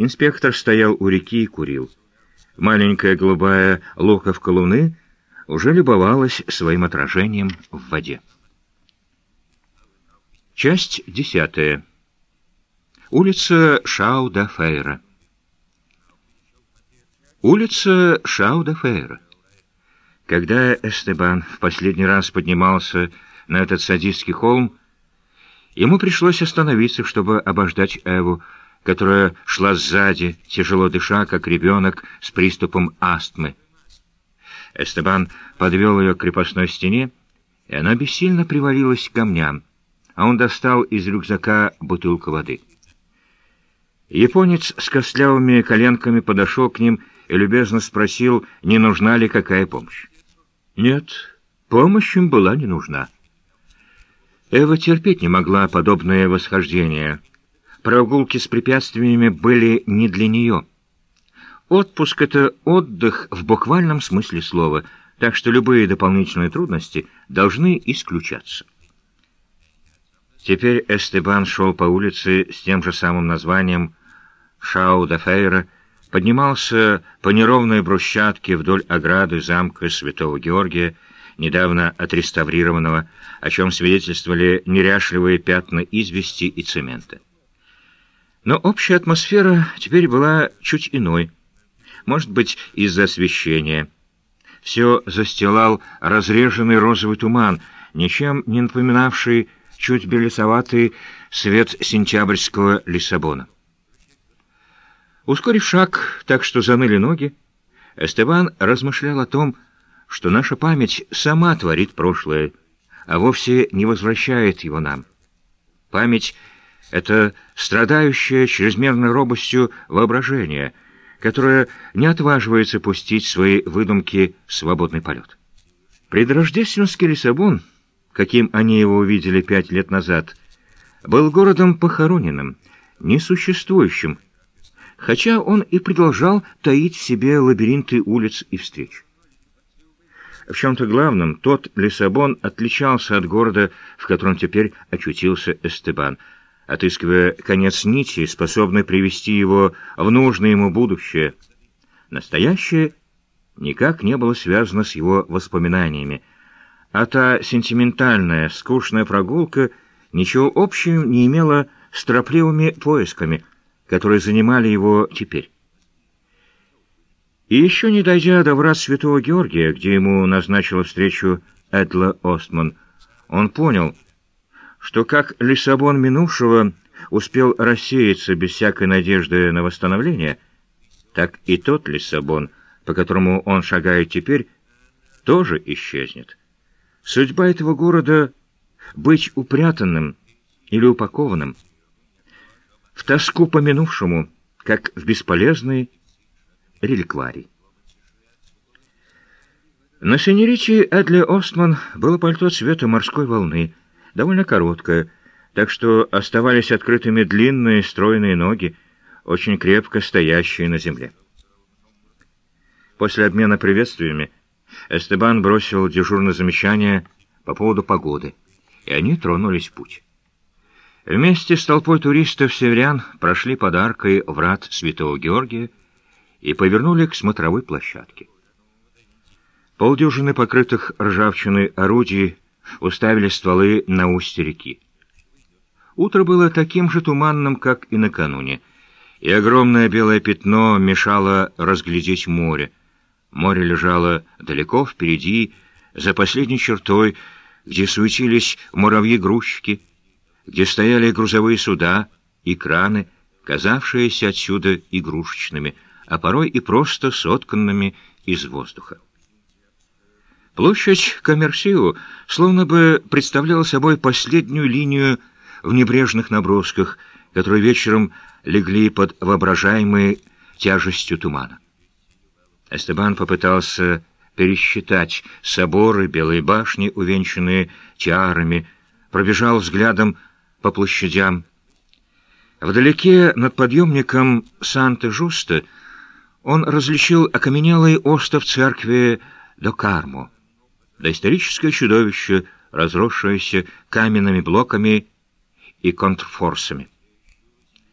Инспектор стоял у реки и курил. Маленькая голубая луковка луны уже любовалась своим отражением в воде. Часть десятая. Улица Шауда-Фейра. Улица Шауда-Фейра. Когда Эстебан в последний раз поднимался на этот садистский холм, ему пришлось остановиться, чтобы обождать Эву, которая шла сзади, тяжело дыша, как ребенок с приступом астмы. Эстебан подвел ее к крепостной стене, и она бессильно привалилась к камням, а он достал из рюкзака бутылку воды. Японец с костлявыми коленками подошел к ним и любезно спросил, не нужна ли какая помощь. Нет, помощь им была не нужна. Эва терпеть не могла подобное восхождение. Прогулки с препятствиями были не для нее. Отпуск — это отдых в буквальном смысле слова, так что любые дополнительные трудности должны исключаться. Теперь Эстебан шел по улице с тем же самым названием Шау де Фейра, поднимался по неровной брусчатке вдоль ограды замка Святого Георгия, недавно отреставрированного, о чем свидетельствовали неряшливые пятна извести и цемента. Но общая атмосфера теперь была чуть иной, может быть, из-за освещения. Все застилал разреженный розовый туман, ничем не напоминавший чуть белесоватый свет сентябрьского Лиссабона. Ускорив шаг, так что заныли ноги, Эстебан размышлял о том, что наша память сама творит прошлое, а вовсе не возвращает его нам. Память — это страдающее чрезмерной робостью воображение, которое не отваживается пустить свои выдумки в свободный полет. Предрождественский Лиссабон, каким они его увидели пять лет назад, был городом похороненным, несуществующим, хотя он и продолжал таить в себе лабиринты улиц и встреч. В чем-то главном тот Лиссабон отличался от города, в котором теперь очутился Эстебан, отыскивая конец нити, способный привести его в нужное ему будущее. Настоящее никак не было связано с его воспоминаниями, а та сентиментальная, скучная прогулка ничего общего не имела с торопливыми поисками — которые занимали его теперь. И еще не дойдя до врат Святого Георгия, где ему назначила встречу Эдла Остман, он понял, что как Лиссабон минувшего успел рассеяться без всякой надежды на восстановление, так и тот Лиссабон, по которому он шагает теперь, тоже исчезнет. Судьба этого города — быть упрятанным или упакованным — в тоску по минувшему, как в бесполезный реликварий. На синерите Эдли Остман было пальто цвета морской волны, довольно короткое, так что оставались открытыми длинные стройные ноги, очень крепко стоящие на земле. После обмена приветствиями Эстебан бросил дежурное замечание по поводу погоды, и они тронулись в путь. Вместе с толпой туристов-северян прошли подаркой врат Святого Георгия и повернули к смотровой площадке. Полдюжины покрытых ржавчиной орудий уставили стволы на устье реки. Утро было таким же туманным, как и накануне, и огромное белое пятно мешало разглядеть море. Море лежало далеко впереди, за последней чертой, где суетились муравьи-грузчики, где стояли грузовые суда и краны, казавшиеся отсюда игрушечными, а порой и просто сотканными из воздуха. Площадь Коммерсио словно бы представляла собой последнюю линию в небрежных набросках, которые вечером легли под воображаемой тяжестью тумана. Эстебан попытался пересчитать соборы, белые башни, увенчанные тиарами, пробежал взглядом по площадям. Вдалеке над подъемником Санта-Жуста он различил окаменелый остров церкви Докармо, доисторическое чудовище, разросшееся каменными блоками и контрфорсами.